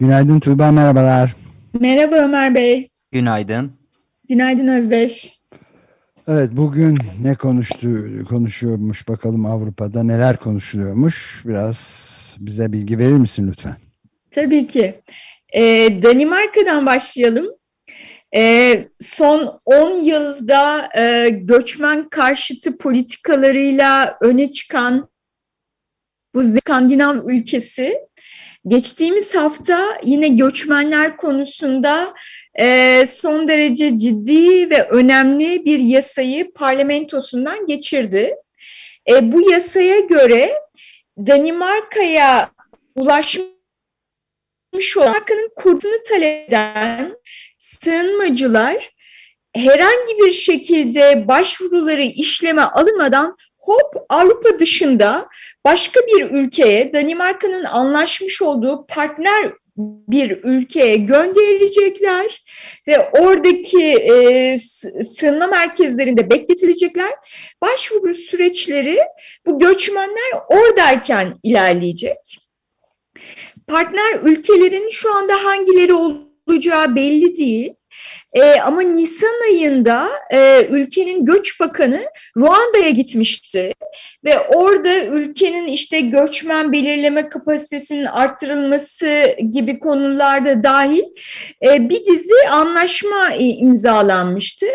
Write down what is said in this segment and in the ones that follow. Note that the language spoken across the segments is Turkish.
Günaydın Tuğba, merhabalar. Merhaba Ömer Bey. Günaydın. Günaydın Özdeş. Evet, bugün ne konuştu, konuşuyormuş bakalım Avrupa'da neler konuşuluyormuş. Biraz bize bilgi verir misin lütfen? Tabii ki. Ee, Danimarka'dan başlayalım. Ee, son 10 yılda e, göçmen karşıtı politikalarıyla öne çıkan bu Skandinav ülkesi geçtiğimiz hafta yine göçmenler konusunda e, son derece ciddi ve önemli bir yasayı parlamentosundan geçirdi. E, bu yasaya göre Danimarka'ya ulaşmış olan Danimarka'nın kurtunu talep eden sığınmacılar herhangi bir şekilde başvuruları işleme alınmadan hop Avrupa dışında başka bir ülkeye Danimarka'nın anlaşmış olduğu partner bir ülkeye gönderilecekler ve oradaki e, sığınma merkezlerinde bekletilecekler. Başvuru süreçleri bu göçmenler oradayken ilerleyecek. Partner ülkelerin şu anda hangileri olacağı belli değil. E, ama Nisan ayında e, ülkenin göç bakanı Ruanda'ya gitmişti ve orada ülkenin işte göçmen belirleme kapasitesinin arttırılması gibi konularda dahil e, bir dizi anlaşma e, imzalanmıştı.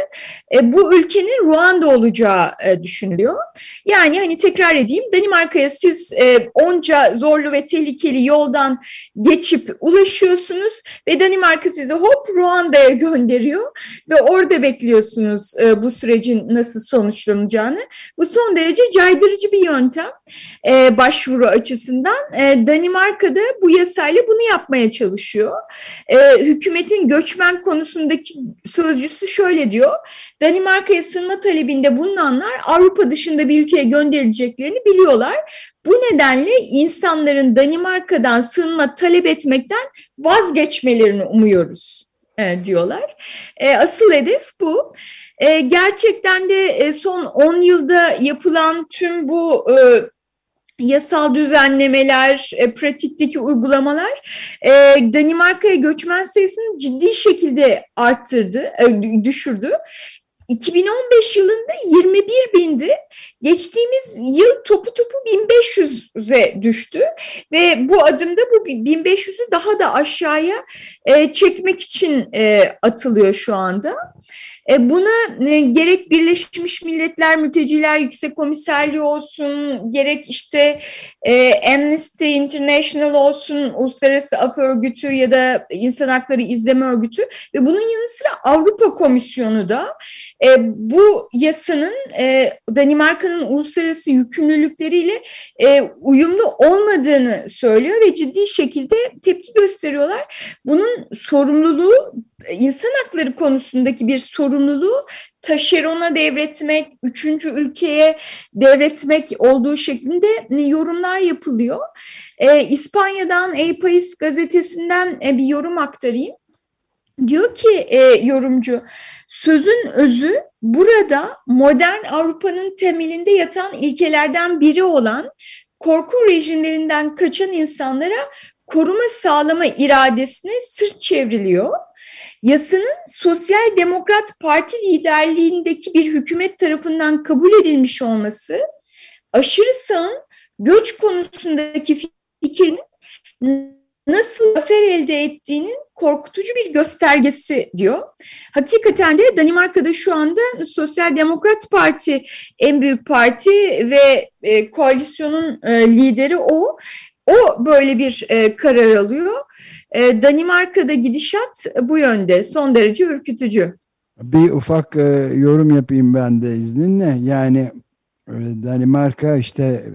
E, bu ülkenin Ruanda olacağı e, düşünülüyor. Yani hani tekrar edeyim Danimarka'ya siz e, onca zorlu ve tehlikeli yoldan geçip ulaşıyorsunuz ve Danimarka sizi hop Ruanda'ya gönderiyor ve orada bekliyorsunuz e, bu sürecin nasıl sonuçlanacağını. Bu son derece caydırıcı bir yöntem e, başvuru açısından. E, Danimarka'da bu yasayla bunu yapmaya çalışıyor. E, hükümetin göçmen konusundaki sözcüsü şöyle diyor. Danimarka'ya sığınma talebinde bulunanlar Avrupa dışında bir ülkeye gönderileceklerini biliyorlar. Bu nedenle insanların Danimarka'dan sığınma talep etmekten vazgeçmelerini umuyoruz diyorlar. E, asıl hedef bu. E, gerçekten de e, son 10 yılda yapılan tüm bu e, yasal düzenlemeler, e, pratikteki uygulamalar e, Danimarka'ya göçmen sayısını ciddi şekilde arttırdı, e, düşürdü. 2015 yılında 21 bindi. Geçtiğimiz yıl topu topu 1500'e düştü ve bu adımda bu 1500'ü daha da aşağıya e, çekmek için e, atılıyor şu anda. E, buna e, gerek Birleşmiş Milletler Mülteciler Yüksek Komiserliği olsun, gerek işte e, Amnesty International olsun, Uluslararası Af Örgütü ya da İnsan Hakları İzleme Örgütü ve bunun yanı sıra Avrupa Komisyonu da bu yasanın e, Danimarka'nın uluslararası yükümlülükleriyle e, uyumlu olmadığını söylüyor ve ciddi şekilde tepki gösteriyorlar. Bunun sorumluluğu insan hakları konusundaki bir sorumluluğu taşerona devretmek, üçüncü ülkeye devretmek olduğu şeklinde yorumlar yapılıyor. E, İspanya'dan El País gazetesinden e, bir yorum aktarayım. Diyor ki e, yorumcu, sözün özü burada modern Avrupa'nın temelinde yatan ilkelerden biri olan korku rejimlerinden kaçan insanlara koruma sağlama iradesine sırt çevriliyor. Yasanın Sosyal Demokrat Parti liderliğindeki bir hükümet tarafından kabul edilmiş olması, aşırı sağın göç konusundaki fikrin nasıl zafer elde ettiğinin korkutucu bir göstergesi diyor. Hakikaten de Danimarka'da şu anda Sosyal Demokrat Parti en büyük parti ve e, koalisyonun e, lideri o. O böyle bir e, karar alıyor. E, Danimarka'da gidişat bu yönde son derece ürkütücü. Bir ufak e, yorum yapayım ben de izninle. Yani e, Danimarka işte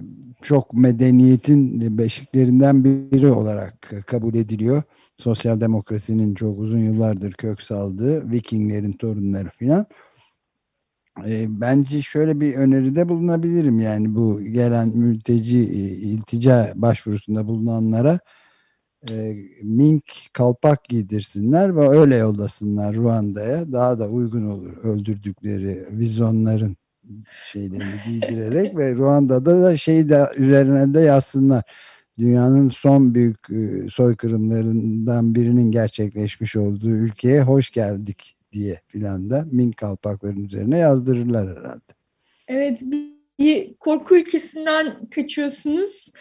çok medeniyetin beşiklerinden biri olarak kabul ediliyor. Sosyal demokrasinin çok uzun yıllardır kök saldığı Vikinglerin torunları filan. E, bence şöyle bir öneride bulunabilirim yani bu gelen mülteci e, iltica başvurusunda bulunanlara e, mink kalpak giydirsinler ve öyle yollasınlar Ruanda'ya daha da uygun olur öldürdükleri vizonların şeylerini giydirerek ve Ruanda'da da şey de üzerine de yazsınlar dünyanın son büyük e, soykırımlarından birinin gerçekleşmiş olduğu ülkeye hoş geldik diye filan da mink kalpakların üzerine yazdırırlar herhalde. Evet bir korku ülkesinden kaçıyorsunuz.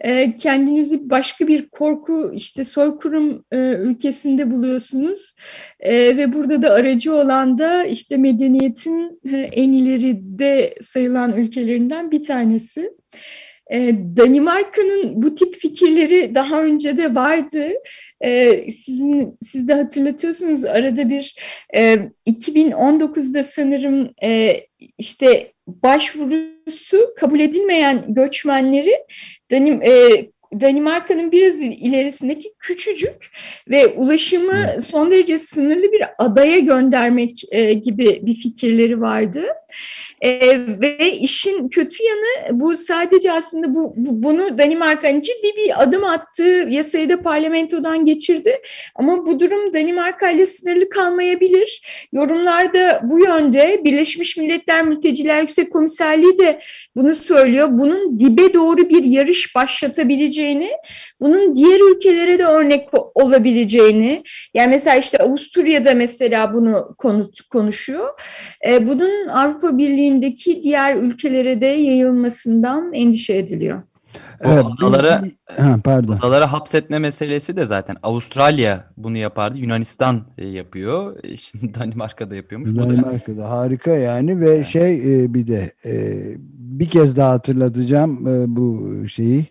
E, kendinizi başka bir korku işte soykırım e, ülkesinde buluyorsunuz e, ve burada da aracı olan da işte medeniyetin en ileride sayılan ülkelerinden bir tanesi. Danimarka'nın bu tip fikirleri daha önce de vardı. Sizin siz de hatırlatıyorsunuz arada bir 2019'da sanırım işte başvurusu kabul edilmeyen göçmenleri Danim, e, Danimarka'nın biraz ilerisindeki küçücük ve ulaşımı son derece sınırlı bir adaya göndermek e, gibi bir fikirleri vardı. E, ve işin kötü yanı bu sadece aslında bu, bu bunu Danimarka'nın ciddi bir adım attığı yasayı da parlamentodan geçirdi. Ama bu durum Danimarka ile sınırlı kalmayabilir. Yorumlarda bu yönde Birleşmiş Milletler Mülteciler Yüksek Komiserliği de bunu söylüyor. Bunun dibe doğru bir yarış başlatabileceğini, bunun diğer ülkelere de örnek olabileceğini, yani mesela işte Avusturya'da mesela bunu konuşuyor. E, bunun Avrupa Birliği Birliği'ndeki diğer ülkelere de yayılmasından endişe ediliyor. Evet, adalara, ha, pardon. adalara hapsetme meselesi de zaten Avustralya bunu yapardı. Yunanistan e, yapıyor. E, şimdi Danimarka'da yapıyormuş. Danimarka'da harika yani ve evet. şey e, bir de bir kez daha hatırlatacağım bu şeyi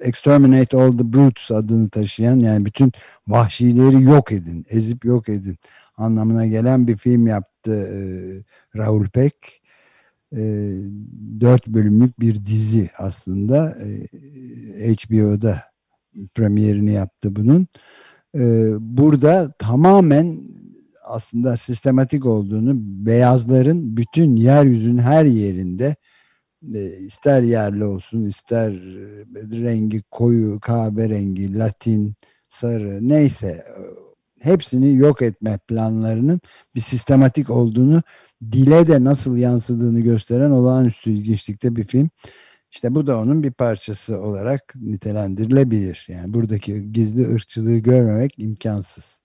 Exterminate All the Brutes adını taşıyan yani bütün vahşileri yok edin, ezip yok edin anlamına gelen bir film yaptı e, Raul Peck. E, dört bölümlük bir dizi aslında e, HBO'da premierini yaptı bunun. E, burada tamamen aslında sistematik olduğunu beyazların bütün yeryüzünün her yerinde e, ister yerli olsun ister rengi koyu kahverengi latin sarı neyse hepsini yok etme planlarının bir sistematik olduğunu dile de nasıl yansıdığını gösteren olağanüstü ilginçlikte bir film. İşte bu da onun bir parçası olarak nitelendirilebilir. Yani buradaki gizli ırkçılığı görmemek imkansız.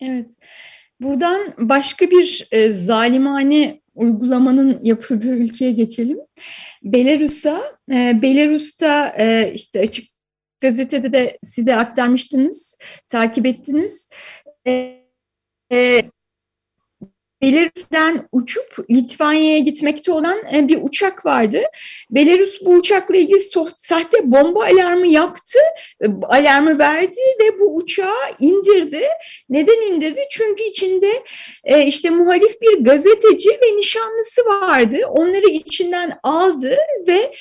Evet. Buradan başka bir e, zalimane uygulamanın yapıldığı ülkeye geçelim. Belarus'a. E, Belarus'ta e, işte açık gazetede de size aktarmıştınız, takip ettiniz e, Belarus'tan uçup Litvanya'ya gitmekte olan e, bir uçak vardı. Belarus bu uçakla ilgili sahte bomba alarmı yaptı, e, alarmı verdi ve bu uçağı indirdi. Neden indirdi? Çünkü içinde e, işte muhalif bir gazeteci ve nişanlısı vardı. Onları içinden aldı ve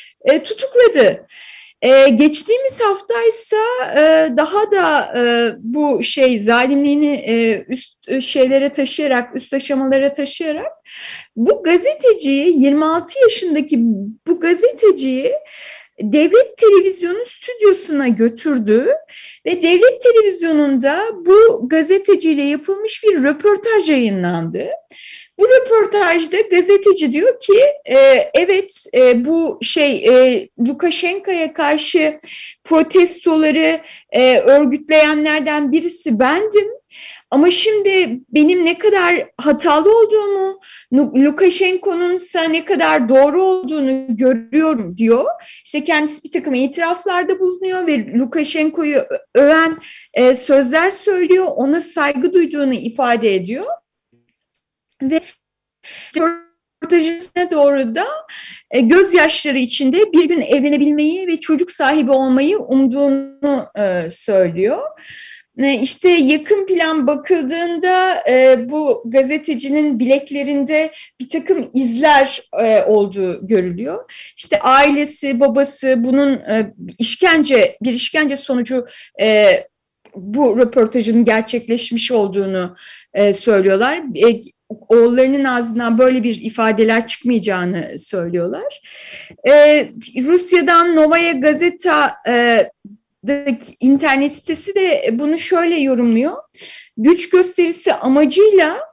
tutukladı. Ee, geçtiğimiz haftaysa e, daha da e, bu şey zalimliğini e, üst e, şeylere taşıyarak, üst aşamalara taşıyarak bu gazeteciyi 26 yaşındaki bu gazeteciyi devlet televizyonu stüdyosuna götürdü ve devlet televizyonunda bu gazeteciyle yapılmış bir röportaj yayınlandı. Bu röportajda gazeteci diyor ki e, evet e, bu şey e, Lukashenko'ya karşı protestoları e, örgütleyenlerden birisi bendim. Ama şimdi benim ne kadar hatalı olduğumu, Lukashenko'nun ise ne kadar doğru olduğunu görüyorum diyor. İşte kendisi bir takım itiraflarda bulunuyor ve Lukashenko'yu öven e, sözler söylüyor, ona saygı duyduğunu ifade ediyor. Ve röportajına doğru da e, gözyaşları içinde bir gün evlenebilmeyi ve çocuk sahibi olmayı umduğunu e, söylüyor. E, işte yakın plan bakıldığında e, bu gazetecinin bileklerinde bir takım izler e, olduğu görülüyor. İşte ailesi, babası bunun işkence, bir işkence sonucu bu röportajın gerçekleşmiş olduğunu söylüyorlar. Oğullarının ağzından böyle bir ifadeler çıkmayacağını söylüyorlar. E, Rusya'dan Novaya Gazeta e, internet sitesi de bunu şöyle yorumluyor. Güç gösterisi amacıyla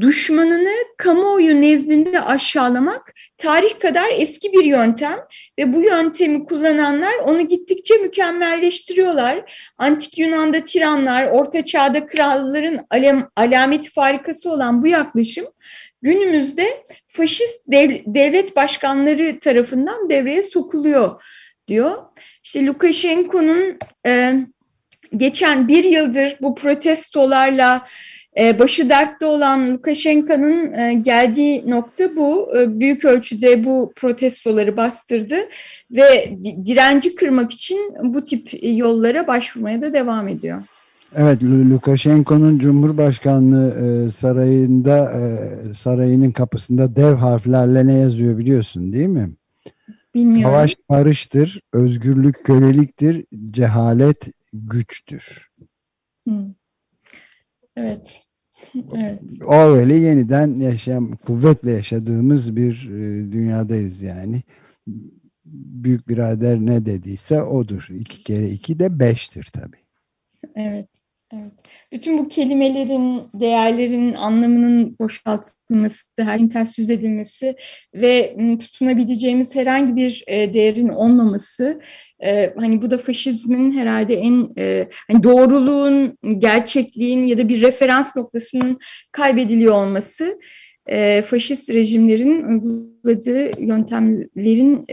düşmanını kamuoyu nezdinde aşağılamak tarih kadar eski bir yöntem ve bu yöntemi kullananlar onu gittikçe mükemmelleştiriyorlar. Antik Yunan'da tiranlar, Orta Çağ'da kralların alem, alameti farikası olan bu yaklaşım günümüzde faşist dev, devlet başkanları tarafından devreye sokuluyor diyor. İşte Lukashenko'nun e, geçen bir yıldır bu protestolarla başı dertte olan Lukashenko'nun e, geldiği nokta bu. E, büyük ölçüde bu protestoları bastırdı ve direnci kırmak için bu tip yollara başvurmaya da devam ediyor. Evet, Lukashenko'nun Cumhurbaşkanlığı sarayında sarayının kapısında dev harflerle ne yazıyor biliyorsun değil mi? Bilmiyorum. Savaş barıştır, özgürlük köleliktir, cehalet güçtür. Hmm. Evet. Evet. O öyle yeniden yaşam, kuvvetle yaşadığımız bir e, dünyadayız yani. Büyük birader ne dediyse odur. İki kere iki de beştir tabii. Evet. Evet. Bütün bu kelimelerin, değerlerin anlamının boşaltılması, her ters yüz edilmesi ve tutunabileceğimiz herhangi bir e, değerin olmaması, e, hani bu da faşizmin herhalde en e, hani doğruluğun, gerçekliğin ya da bir referans noktasının kaybediliyor olması, faşist rejimlerin uyguladığı yöntemlerin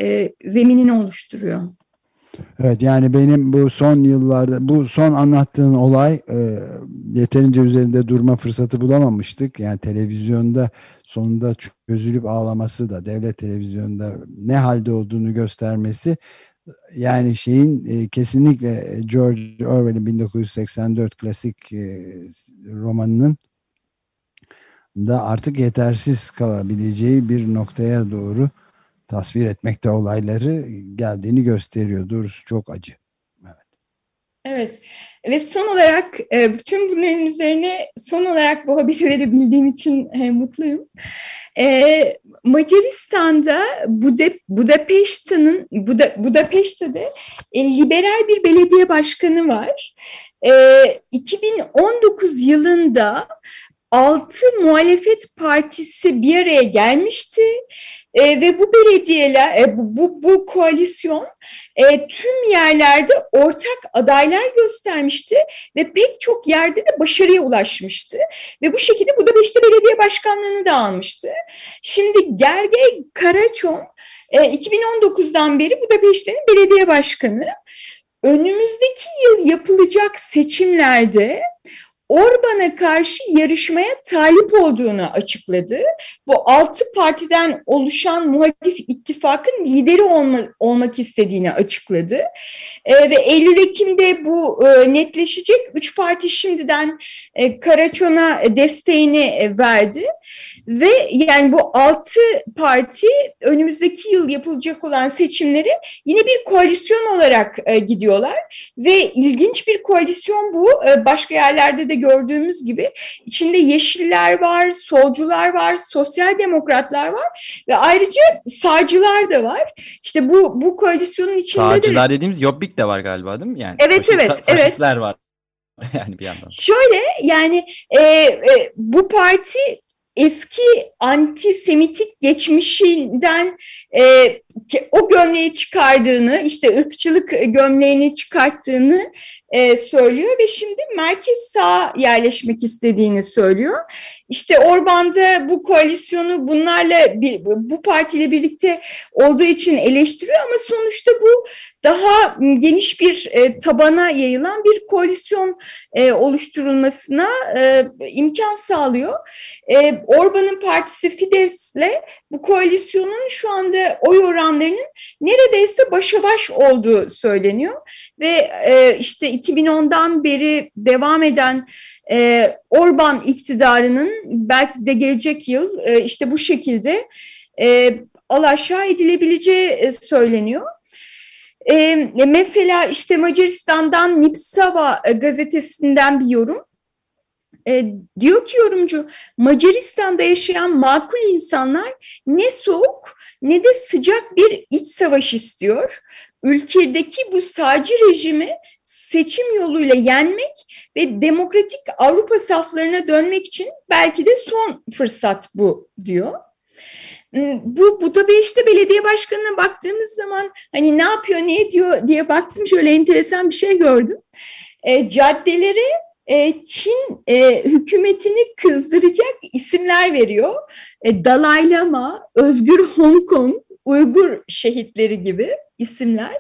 zeminini oluşturuyor. Evet yani benim bu son yıllarda bu son anlattığın olay e, yeterince üzerinde durma fırsatı bulamamıştık. Yani televizyonda sonunda çözülüp ağlaması da devlet televizyonda ne halde olduğunu göstermesi yani şeyin e, kesinlikle George Orwell'in 1984 klasik e, romanının da artık yetersiz kalabileceği bir noktaya doğru tasvir etmekte olayları geldiğini gösteriyor. Doğrusu çok acı. Evet. Evet. Ve son olarak e, bütün bunların üzerine son olarak bu haberi verebildiğim için e, mutluyum. E, Macaristan'da Buda, Budapeşte'nin Buda, Budapeşte'de liberal bir belediye başkanı var. 2019 yılında altı muhalefet partisi bir araya gelmişti e, ve bu belediyeler, e, bu, bu, bu koalisyon e, tüm yerlerde ortak adaylar göstermişti ve pek çok yerde de başarıya ulaşmıştı. Ve bu şekilde Budapeşte Belediye Başkanlığı'nı da almıştı. Şimdi Gergely Karaçon e, 2019'dan beri Budapeşte'nin belediye başkanı. Önümüzdeki yıl yapılacak seçimlerde Orban'a karşı yarışmaya talip olduğunu açıkladı. Bu altı partiden oluşan muhalif ittifakın lideri olma, olmak istediğini açıkladı. E, ve Eylül-Ekim'de bu e, netleşecek. Üç parti şimdiden e, Karaçon'a desteğini e, verdi. Ve yani bu altı parti önümüzdeki yıl yapılacak olan seçimleri yine bir koalisyon olarak e, gidiyorlar. Ve ilginç bir koalisyon bu. E, başka yerlerde de gördüğümüz gibi içinde yeşiller var, solcular var, sosyal demokratlar var ve ayrıca sağcılar da var. İşte bu bu koalisyonun içinde Sağcılar de... dediğimiz Jobbik de var galiba değil mi? Yani evet faşist, evet. Faşistler evet. var. yani bir yandan. Şöyle yani e, e, bu parti eski antisemitik geçmişinden e, o gömleği çıkardığını, işte ırkçılık gömleğini çıkarttığını e, söylüyor ve şimdi merkez sağ yerleşmek istediğini söylüyor. İşte Orban da bu koalisyonu bunlarla bu partiyle birlikte olduğu için eleştiriyor ama sonuçta bu daha geniş bir e, tabana yayılan bir koalisyon e, oluşturulmasına e, imkan sağlıyor. E, Orban'ın partisi Fidesz'le bu koalisyonun şu anda oy oranlarının neredeyse başa baş olduğu söyleniyor. Ve e, işte 2010'dan beri devam eden e, Orban iktidarının belki de gelecek yıl e, işte bu şekilde e, alaşağı edilebileceği e, söyleniyor. E, mesela işte Macaristan'dan Nipsava e, gazetesinden bir yorum. E, diyor ki yorumcu Macaristan'da yaşayan makul insanlar ne soğuk ne de sıcak bir iç savaş istiyor. Ülkedeki bu sağcı rejimi seçim yoluyla yenmek ve demokratik Avrupa saflarına dönmek için belki de son fırsat bu diyor. Hmm, bu Budapeşte Belediye Başkanı'na baktığımız zaman hani ne yapıyor, ne ediyor diye baktım şöyle enteresan bir şey gördüm. E, caddelere e, Çin e, hükümetini kızdıracak isimler veriyor. E, Dalai Lama, Özgür Hong Kong, Uygur şehitleri gibi isimler.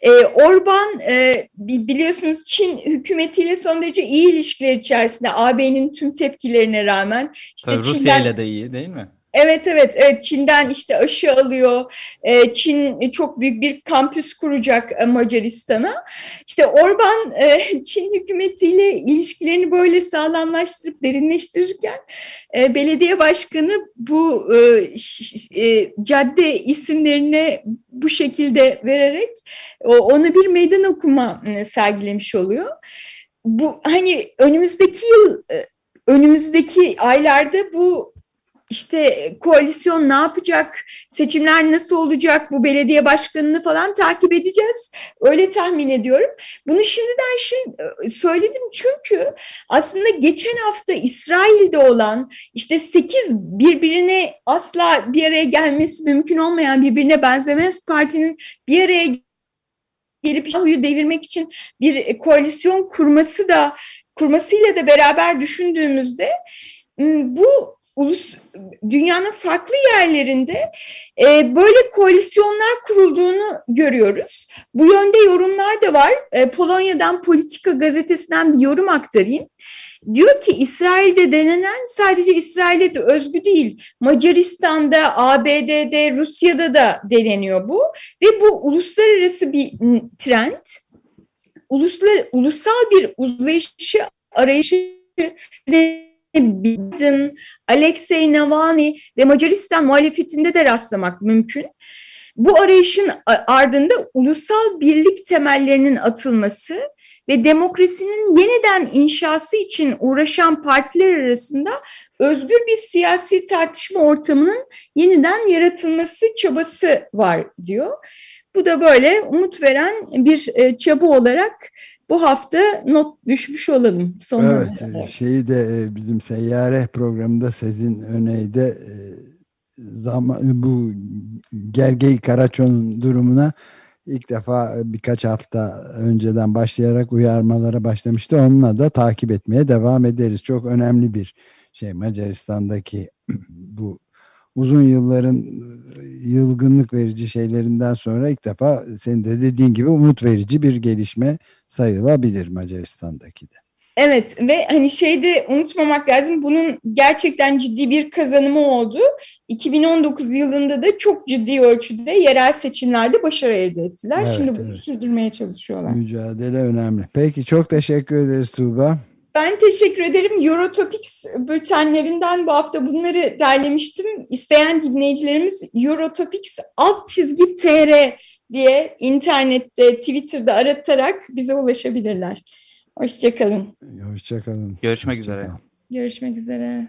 E, Orban e, biliyorsunuz Çin hükümetiyle son derece iyi ilişkiler içerisinde AB'nin tüm tepkilerine rağmen. Işte Tabii Rusya ile de iyi değil mi? Evet evet evet Çin'den işte aşı alıyor. Ee, Çin çok büyük bir kampüs kuracak e, Macaristan'a. İşte Orban e, Çin hükümetiyle ilişkilerini böyle sağlamlaştırıp derinleştirirken e, belediye başkanı bu cadde isimlerini bu şekilde vererek ona bir meydan okuma sergilemiş oluyor. Bu hani önümüzdeki yıl önümüzdeki aylarda bu işte koalisyon ne yapacak, seçimler nasıl olacak, bu belediye başkanını falan takip edeceğiz. Öyle tahmin ediyorum. Bunu şimdiden şimdi e, söyledim çünkü aslında geçen hafta İsrail'de olan işte sekiz birbirine asla bir araya gelmesi mümkün olmayan birbirine benzemez partinin bir araya gelip Yahu'yu devirmek için bir koalisyon kurması da kurmasıyla da beraber düşündüğümüzde bu ulus dünyanın farklı yerlerinde e, böyle koalisyonlar kurulduğunu görüyoruz. Bu yönde yorumlar da var. E, Polonya'dan Politika gazetesinden bir yorum aktarayım. Diyor ki İsrail'de denenen sadece İsrail'e de özgü değil. Macaristan'da, ABD'de, Rusya'da da deneniyor bu. Ve bu uluslararası bir trend. Uluslar, ulusal bir uzlayışı arayışı Biden, Alexei Navalny ve Macaristan muhalefetinde de rastlamak mümkün. Bu arayışın ardında ulusal birlik temellerinin atılması ve demokrasinin yeniden inşası için uğraşan partiler arasında özgür bir siyasi tartışma ortamının yeniden yaratılması çabası var diyor. Bu da böyle umut veren bir e, çaba olarak bu hafta not düşmüş olalım. Son evet, olarak. şeyi de e, bizim seyyare programında Sezin Öney'de e, zaman bu Gergey Karaço'nun durumuna ilk defa birkaç hafta önceden başlayarak uyarmalara başlamıştı. Onunla da takip etmeye devam ederiz. Çok önemli bir şey Macaristan'daki bu uzun yılların yılgınlık verici şeylerinden sonra ilk defa senin de dediğin gibi umut verici bir gelişme sayılabilir Macaristan'daki de. Evet ve hani şeyde unutmamak lazım bunun gerçekten ciddi bir kazanımı oldu. 2019 yılında da çok ciddi ölçüde yerel seçimlerde başarı elde ettiler. Evet, Şimdi bunu evet. sürdürmeye çalışıyorlar. Mücadele önemli. Peki çok teşekkür ederiz Tuğba. Ben teşekkür ederim. Eurotopics bültenlerinden bu hafta bunları derlemiştim. İsteyen dinleyicilerimiz Eurotopics alt çizgi tr diye internette, Twitter'da aratarak bize ulaşabilirler. Hoşçakalın. Hoşçakalın. Görüşmek üzere. Görüşmek üzere.